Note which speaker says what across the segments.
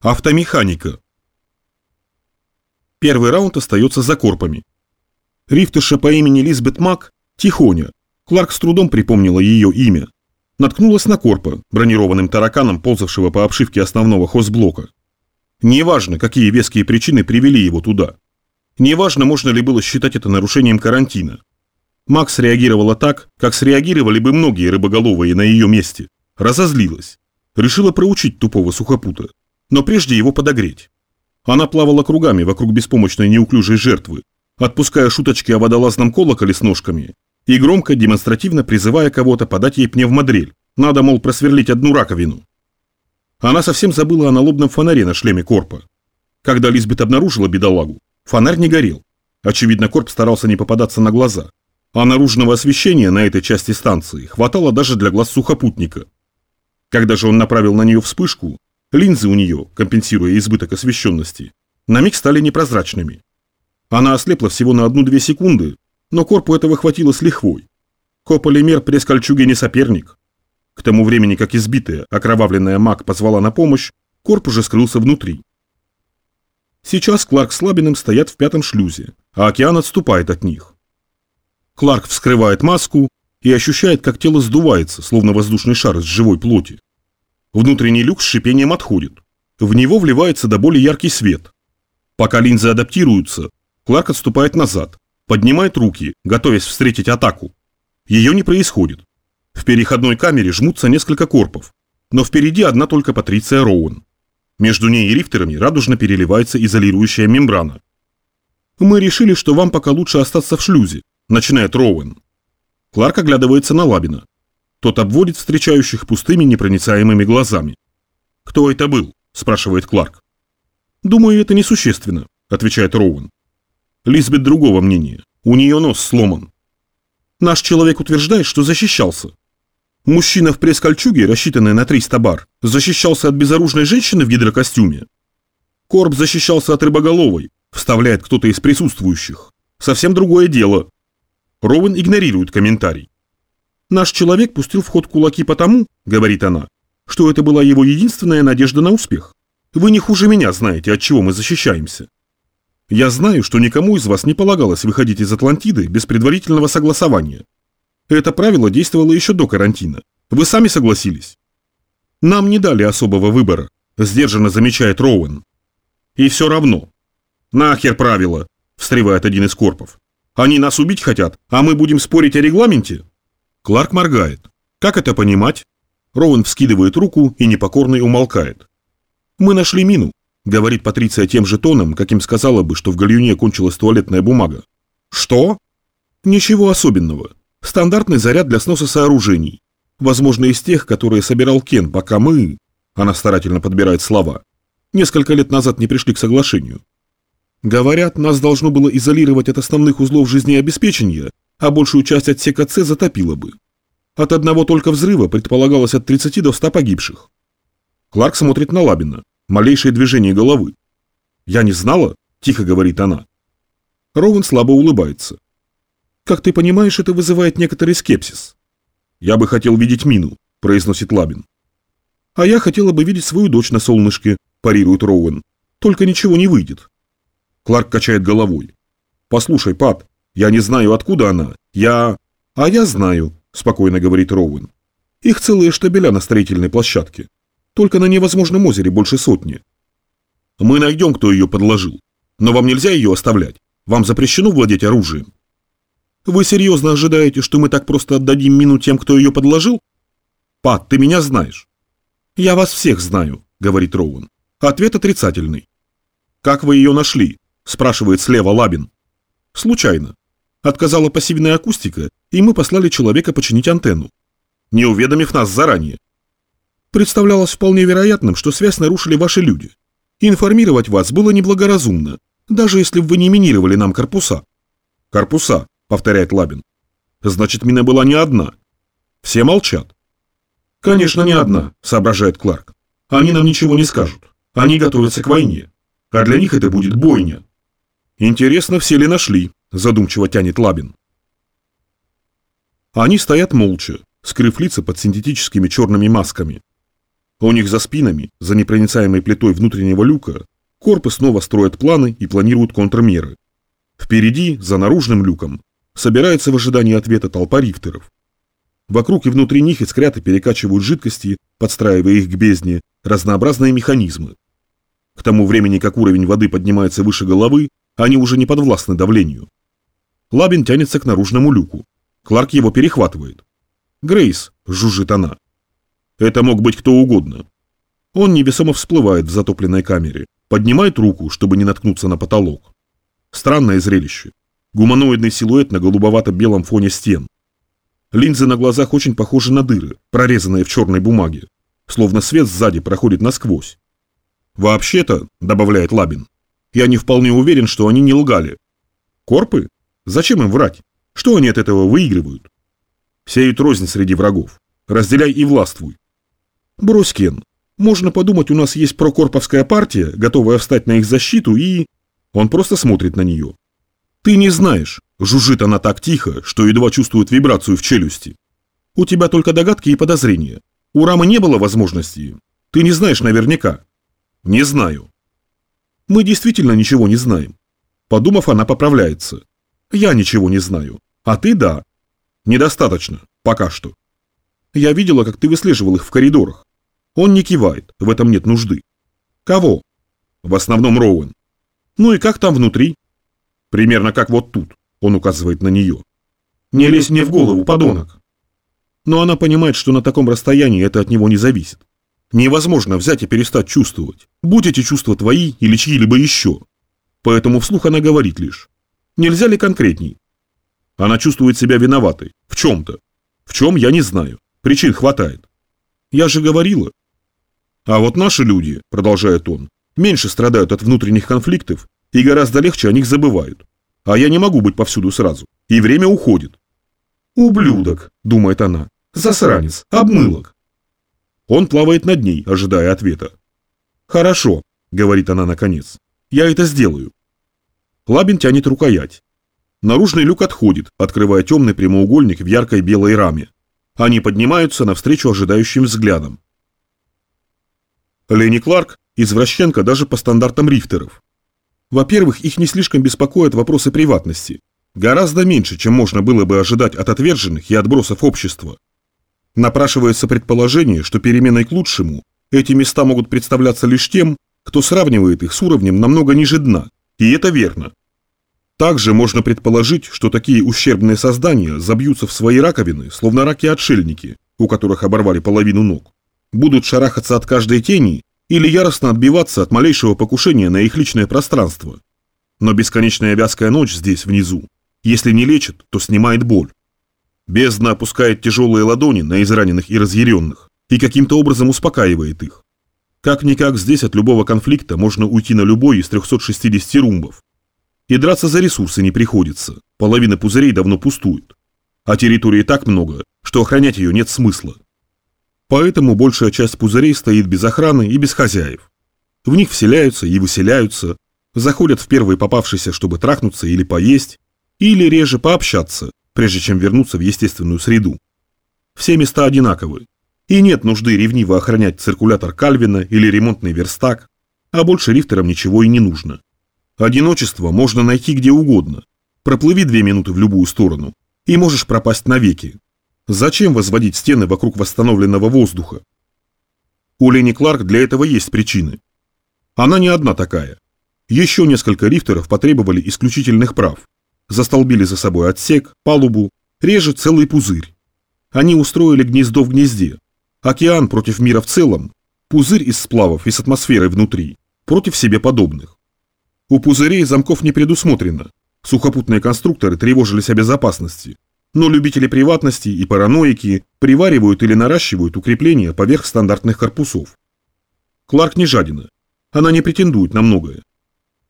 Speaker 1: Автомеханика. Первый раунд остается за корпами. Рифтыша по имени Лизбет Мак, Тихоня, Кларк с трудом припомнила ее имя, наткнулась на корпа, бронированным тараканом, ползавшего по обшивке основного хозблока. Неважно, какие веские причины привели его туда. Неважно, можно ли было считать это нарушением карантина. Макс реагировала так, как среагировали бы многие рыбоголовые на ее месте. Разозлилась. Решила проучить тупого сухопута но прежде его подогреть. Она плавала кругами вокруг беспомощной неуклюжей жертвы, отпуская шуточки о водолазном колоколе с ножками и громко, демонстративно призывая кого-то подать ей пневмодрель. Надо, мол, просверлить одну раковину. Она совсем забыла о налобном фонаре на шлеме Корпа. Когда Лизбет обнаружила бедолагу, фонарь не горел. Очевидно, Корп старался не попадаться на глаза. А наружного освещения на этой части станции хватало даже для глаз сухопутника. Когда же он направил на нее вспышку, Линзы у нее, компенсируя избыток освещенности, на миг стали непрозрачными. Она ослепла всего на одну-две секунды, но корпу этого хватило с лихвой. Кополимер пресс-кольчуге не соперник. К тому времени, как избитая, окровавленная маг позвала на помощь, корп уже скрылся внутри. Сейчас Кларк с Лабиным стоят в пятом шлюзе, а океан отступает от них. Кларк вскрывает маску и ощущает, как тело сдувается, словно воздушный шар из живой плоти. Внутренний люк с шипением отходит. В него вливается до боли яркий свет. Пока линзы адаптируются, Кларк отступает назад, поднимает руки, готовясь встретить атаку. Ее не происходит. В переходной камере жмутся несколько корпов, но впереди одна только Патриция Роуэн. Между ней и рифтерами радужно переливается изолирующая мембрана. «Мы решили, что вам пока лучше остаться в шлюзе», – начинает Роуэн. Кларк оглядывается на Лабина. Тот обводит встречающих пустыми непроницаемыми глазами. «Кто это был?» – спрашивает Кларк. «Думаю, это несущественно», – отвечает Роуэн. Лизбет другого мнения. У нее нос сломан. Наш человек утверждает, что защищался. Мужчина в пресс-кольчуге, рассчитанный на 300 бар, защищался от безоружной женщины в гидрокостюме. Корп защищался от рыбоголовой, вставляет кто-то из присутствующих. Совсем другое дело. Роуэн игнорирует комментарий. Наш человек пустил в ход кулаки потому, говорит она, что это была его единственная надежда на успех. Вы не хуже меня знаете, от чего мы защищаемся. Я знаю, что никому из вас не полагалось выходить из Атлантиды без предварительного согласования. Это правило действовало еще до карантина. Вы сами согласились. Нам не дали особого выбора, сдержанно замечает Роуэн. И все равно. Нахер правило, встревает один из корпов. Они нас убить хотят, а мы будем спорить о регламенте? Кларк моргает. Как это понимать? Роуэн вскидывает руку и непокорный умолкает. «Мы нашли мину», — говорит Патриция тем же тоном, каким сказала бы, что в гальюне кончилась туалетная бумага. «Что?» «Ничего особенного. Стандартный заряд для сноса сооружений. Возможно, из тех, которые собирал Кен, пока мы...» Она старательно подбирает слова. «Несколько лет назад не пришли к соглашению. Говорят, нас должно было изолировать от основных узлов жизнеобеспечения, а большую часть отсека С затопило бы. От одного только взрыва предполагалось от 30 до 100 погибших. Кларк смотрит на Лабина. Малейшее движение головы. «Я не знала?» – тихо говорит она. Роуэн слабо улыбается. «Как ты понимаешь, это вызывает некоторый скепсис». «Я бы хотел видеть мину», – произносит Лабин. «А я хотела бы видеть свою дочь на солнышке», – парирует Роуэн. «Только ничего не выйдет». Кларк качает головой. «Послушай, Пат, я не знаю, откуда она. Я... А я знаю, спокойно говорит Роуэн. Их целые штабеля на строительной площадке. Только на невозможном озере больше сотни. Мы найдем, кто ее подложил. Но вам нельзя ее оставлять. Вам запрещено владеть оружием. Вы серьезно ожидаете, что мы так просто отдадим мину тем, кто ее подложил? Пат, ты меня знаешь. Я вас всех знаю, говорит Роуэн. Ответ отрицательный. Как вы ее нашли? спрашивает слева Лабин. Случайно. Отказала пассивная акустика, и мы послали человека починить антенну, не уведомив нас заранее. Представлялось вполне вероятным, что связь нарушили ваши люди. Информировать вас было неблагоразумно, даже если бы вы не минировали нам корпуса. Корпуса, повторяет Лабин. Значит, мина была не одна. Все молчат. Конечно, не одна, соображает Кларк. Они нам ничего не скажут. Они готовятся к войне. А для них это будет бойня. Интересно, все ли нашли, задумчиво тянет Лабин. Они стоят молча, скрыв лица под синтетическими черными масками. У них за спинами, за непроницаемой плитой внутреннего люка, корпы снова строят планы и планируют контрмеры. Впереди, за наружным люком, собирается в ожидании ответа толпа рифтеров. Вокруг и внутри них искрят и перекачивают жидкости, подстраивая их к бездне, разнообразные механизмы. К тому времени, как уровень воды поднимается выше головы, они уже не подвластны давлению. Лабин тянется к наружному люку. Кларк его перехватывает. «Грейс», — жужжит она. Это мог быть кто угодно. Он невесомо всплывает в затопленной камере, поднимает руку, чтобы не наткнуться на потолок. Странное зрелище. Гуманоидный силуэт на голубовато-белом фоне стен. Линзы на глазах очень похожи на дыры, прорезанные в черной бумаге, словно свет сзади проходит насквозь. «Вообще-то», — добавляет Лабин, — «я не вполне уверен, что они не лгали. Корпы? Зачем им врать? Что они от этого выигрывают? Сеют рознь среди врагов. Разделяй и властвуй. Брось, Кен. Можно подумать, у нас есть прокорповская партия, готовая встать на их защиту и... Он просто смотрит на нее. Ты не знаешь. Жужжит она так тихо, что едва чувствует вибрацию в челюсти. У тебя только догадки и подозрения. У Рамы не было возможности. Ты не знаешь наверняка. Не знаю. Мы действительно ничего не знаем. Подумав, она поправляется. Я ничего не знаю. А ты да. Недостаточно. Пока что. Я видела, как ты выслеживал их в коридорах. Он не кивает, в этом нет нужды. Кого? В основном Роуэн. Ну и как там внутри? Примерно как вот тут, он указывает на нее. Не лезь мне в голову, подонок. Но она понимает, что на таком расстоянии это от него не зависит. Невозможно взять и перестать чувствовать, будь эти чувства твои или чьи-либо еще. Поэтому вслух она говорит лишь. Нельзя ли конкретней? Она чувствует себя виноватой. В чем-то. В чем, я не знаю. Причин хватает. Я же говорила. А вот наши люди, продолжает он, меньше страдают от внутренних конфликтов и гораздо легче о них забывают. А я не могу быть повсюду сразу. И время уходит. Ублюдок, думает она. Засранец, обмылок. Он плавает над ней, ожидая ответа. Хорошо, говорит она наконец. Я это сделаю. Лабин тянет рукоять. Наружный люк отходит, открывая темный прямоугольник в яркой белой раме. Они поднимаются навстречу ожидающим взглядам. Ленни Кларк – извращенка даже по стандартам рифтеров. Во-первых, их не слишком беспокоят вопросы приватности. Гораздо меньше, чем можно было бы ожидать от отверженных и отбросов общества. Напрашивается предположение, что переменой к лучшему эти места могут представляться лишь тем, кто сравнивает их с уровнем намного ниже дна. И это верно. Также можно предположить, что такие ущербные создания забьются в свои раковины, словно раки-отшельники, у которых оборвали половину ног. Будут шарахаться от каждой тени или яростно отбиваться от малейшего покушения на их личное пространство. Но бесконечная вязкая ночь здесь, внизу, если не лечит, то снимает боль. Бездна опускает тяжелые ладони на израненных и разъяренных и каким-то образом успокаивает их. Как-никак здесь от любого конфликта можно уйти на любой из 360 румбов, и драться за ресурсы не приходится, половина пузырей давно пустует. А территории так много, что охранять ее нет смысла. Поэтому большая часть пузырей стоит без охраны и без хозяев. В них вселяются и выселяются, заходят в первый попавшийся, чтобы трахнуться или поесть, или реже пообщаться, прежде чем вернуться в естественную среду. Все места одинаковы, и нет нужды ревниво охранять циркулятор Кальвина или ремонтный верстак, а больше рифтерам ничего и не нужно. Одиночество можно найти где угодно. Проплыви две минуты в любую сторону, и можешь пропасть навеки. Зачем возводить стены вокруг восстановленного воздуха? У Лени Кларк для этого есть причины. Она не одна такая. Еще несколько рифтеров потребовали исключительных прав. Застолбили за собой отсек, палубу, реже целый пузырь. Они устроили гнездо в гнезде. Океан против мира в целом, пузырь из сплавов и с атмосферой внутри, против себе подобных. У пузырей замков не предусмотрено. Сухопутные конструкторы тревожились о безопасности. Но любители приватности и параноики приваривают или наращивают укрепления поверх стандартных корпусов. Кларк не жадина. Она не претендует на многое.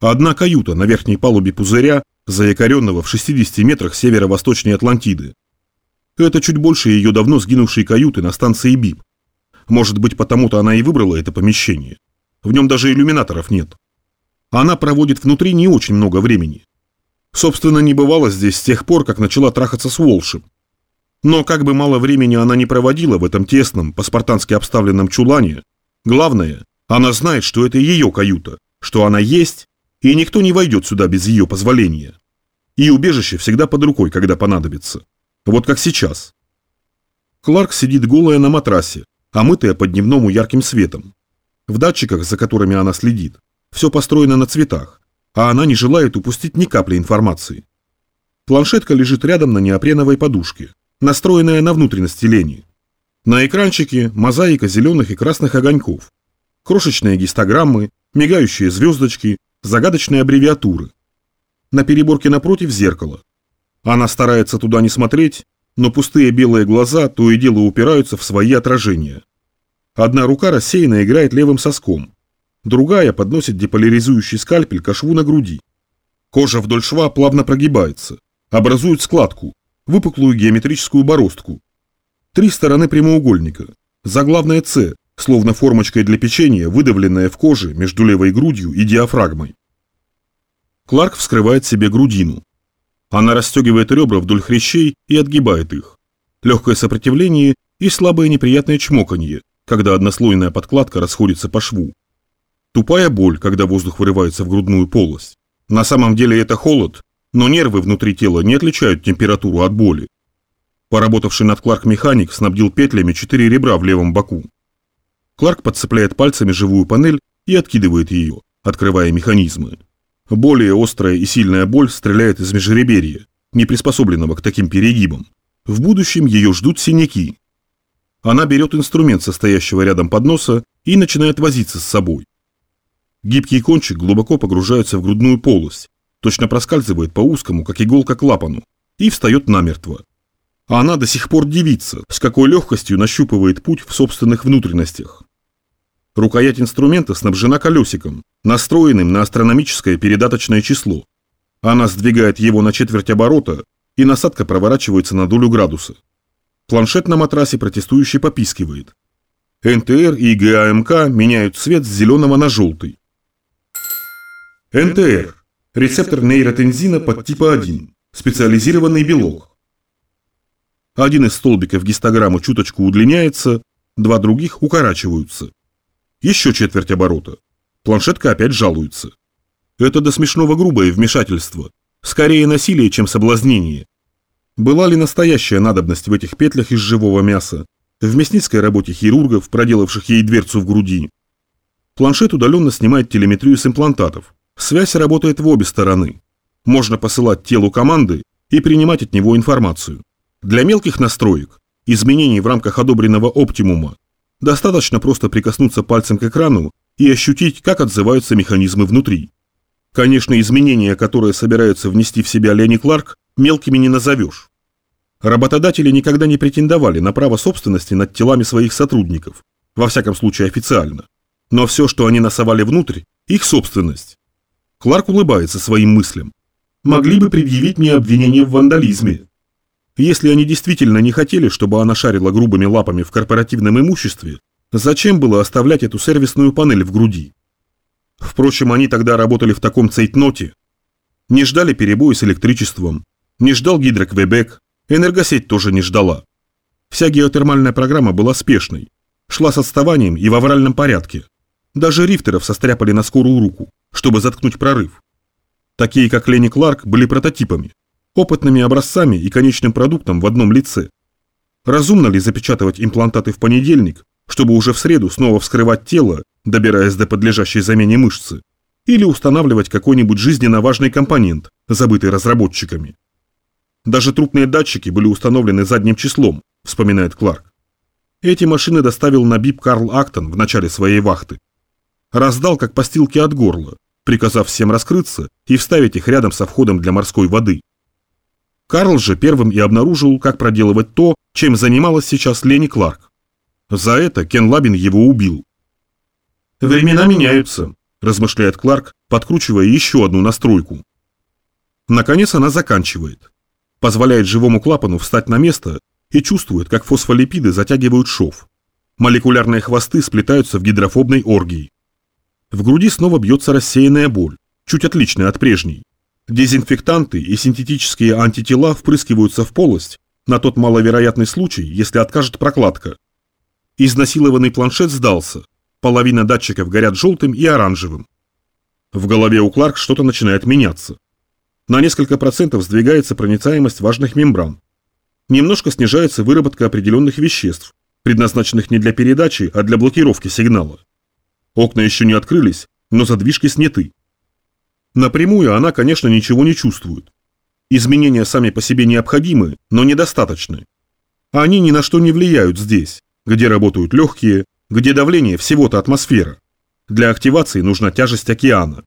Speaker 1: Одна каюта на верхней палубе пузыря, заякоренного в 60 метрах северо-восточней Атлантиды. Это чуть больше ее давно сгинувшей каюты на станции БИП. Может быть, потому-то она и выбрала это помещение. В нем даже иллюминаторов нет она проводит внутри не очень много времени. Собственно, не бывало здесь с тех пор, как начала трахаться с Волшем. Но как бы мало времени она не проводила в этом тесном, по-спартански обставленном чулане, Главное, она знает, что это ее каюта, что она есть, и никто не войдет сюда без ее позволения. И убежище всегда под рукой, когда понадобится. Вот как сейчас. Кларк сидит голая на матрасе, омытая по дневному ярким светом. В датчиках, за которыми она следит, все построено на цветах, а она не желает упустить ни капли информации. Планшетка лежит рядом на неопреновой подушке, настроенная на внутренности лени. На экранчике мозаика зеленых и красных огоньков, крошечные гистограммы, мигающие звездочки, загадочные аббревиатуры. На переборке напротив зеркало. Она старается туда не смотреть, но пустые белые глаза то и дело упираются в свои отражения. Одна рука рассеянно играет левым соском, другая подносит деполяризующий скальпель к шву на груди. Кожа вдоль шва плавно прогибается, образует складку, выпуклую геометрическую бороздку. Три стороны прямоугольника, заглавная «С», словно формочкой для печенья, выдавленная в коже между левой грудью и диафрагмой. Кларк вскрывает себе грудину. Она расстегивает ребра вдоль хрящей и отгибает их. Легкое сопротивление и слабое неприятное чмоканье, когда однослойная подкладка расходится по шву. Тупая боль, когда воздух вырывается в грудную полость. На самом деле это холод, но нервы внутри тела не отличают температуру от боли. Поработавший над Кларк механик снабдил петлями четыре ребра в левом боку. Кларк подцепляет пальцами живую панель и откидывает ее, открывая механизмы. Более острая и сильная боль стреляет из межреберья, не приспособленного к таким перегибам. В будущем ее ждут синяки. Она берет инструмент, состоящего рядом подноса, и начинает возиться с собой. Гибкий кончик глубоко погружается в грудную полость, точно проскальзывает по узкому, как иголка, клапану, и встает намертво. А она до сих пор дивится, с какой легкостью нащупывает путь в собственных внутренностях. Рукоять инструмента снабжена колесиком, настроенным на астрономическое передаточное число. Она сдвигает его на четверть оборота, и насадка проворачивается на долю градуса. Планшет на матрасе протестующий попискивает. НТР и ГАМК меняют цвет с зеленого на желтый. НТР – рецептор нейротензина под типа 1, специализированный белок. Один из столбиков гистограммы чуточку удлиняется, два других укорачиваются. Еще четверть оборота. Планшетка опять жалуется. Это до смешного грубое вмешательство. Скорее насилие, чем соблазнение. Была ли настоящая надобность в этих петлях из живого мяса? В мясницкой работе хирургов, проделавших ей дверцу в груди. Планшет удаленно снимает телеметрию с имплантатов. Связь работает в обе стороны. Можно посылать телу команды и принимать от него информацию. Для мелких настроек, изменений в рамках одобренного оптимума, Достаточно просто прикоснуться пальцем к экрану и ощутить, как отзываются механизмы внутри. Конечно, изменения, которые собираются внести в себя Лени Кларк, мелкими не назовешь. Работодатели никогда не претендовали на право собственности над телами своих сотрудников, во всяком случае официально. Но все, что они насовали внутрь, их собственность. Кларк улыбается своим мыслям. Могли бы предъявить мне обвинение в вандализме. Если они действительно не хотели, чтобы она шарила грубыми лапами в корпоративном имуществе, зачем было оставлять эту сервисную панель в груди? Впрочем, они тогда работали в таком цейтноте. Не ждали перебои с электричеством, не ждал гидроквебек, энергосеть тоже не ждала. Вся геотермальная программа была спешной, шла с отставанием и в авральном порядке. Даже рифтеров состряпали на скорую руку, чтобы заткнуть прорыв. Такие, как Ленни Кларк, были прототипами опытными образцами и конечным продуктом в одном лице. Разумно ли запечатывать имплантаты в понедельник, чтобы уже в среду снова вскрывать тело, добираясь до подлежащей замене мышцы, или устанавливать какой-нибудь жизненно важный компонент, забытый разработчиками? Даже трупные датчики были установлены задним числом, вспоминает Кларк. Эти машины доставил на БИП Карл Актон в начале своей вахты. Раздал как постилки от горла, приказав всем раскрыться и вставить их рядом со входом для морской воды. Карл же первым и обнаружил, как проделывать то, чем занималась сейчас Лени Кларк. За это Кен Лабин его убил. «Времена меняются», – размышляет Кларк, подкручивая еще одну настройку. Наконец она заканчивает. Позволяет живому клапану встать на место и чувствует, как фосфолипиды затягивают шов. Молекулярные хвосты сплетаются в гидрофобной оргии. В груди снова бьется рассеянная боль, чуть отличная от прежней. Дезинфектанты и синтетические антитела впрыскиваются в полость на тот маловероятный случай, если откажет прокладка. Изнасилованный планшет сдался. Половина датчиков горят желтым и оранжевым. В голове у Кларк что-то начинает меняться. На несколько процентов сдвигается проницаемость важных мембран. Немножко снижается выработка определенных веществ, предназначенных не для передачи, а для блокировки сигнала. Окна еще не открылись, но задвижки сняты. Напрямую она, конечно, ничего не чувствует. Изменения сами по себе необходимы, но недостаточны. Они ни на что не влияют здесь, где работают легкие, где давление всего-то атмосфера. Для активации нужна тяжесть океана.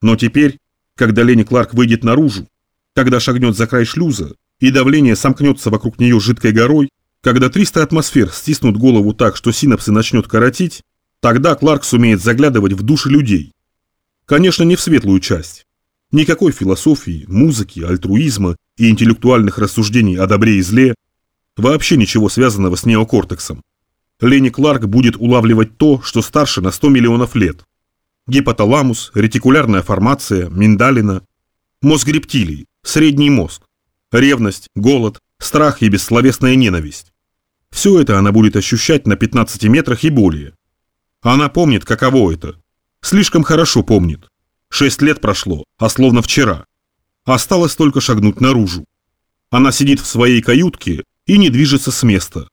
Speaker 1: Но теперь, когда Лени Кларк выйдет наружу, когда шагнет за край шлюза, и давление сомкнется вокруг нее жидкой горой, когда 300 атмосфер стиснут голову так, что синапсы начнет коротить, тогда Кларк сумеет заглядывать в души людей. Конечно, не в светлую часть. Никакой философии, музыки, альтруизма и интеллектуальных рассуждений о добре и зле, вообще ничего связанного с неокортексом. Лени Кларк будет улавливать то, что старше на 100 миллионов лет. Гипоталамус, ретикулярная формация, миндалина, мозг рептилий, средний мозг, ревность, голод, страх и бессловесная ненависть. Все это она будет ощущать на 15 метрах и более. Она помнит, каково это. Слишком хорошо помнит. Шесть лет прошло, а словно вчера. Осталось только шагнуть наружу. Она сидит в своей каютке и не движется с места.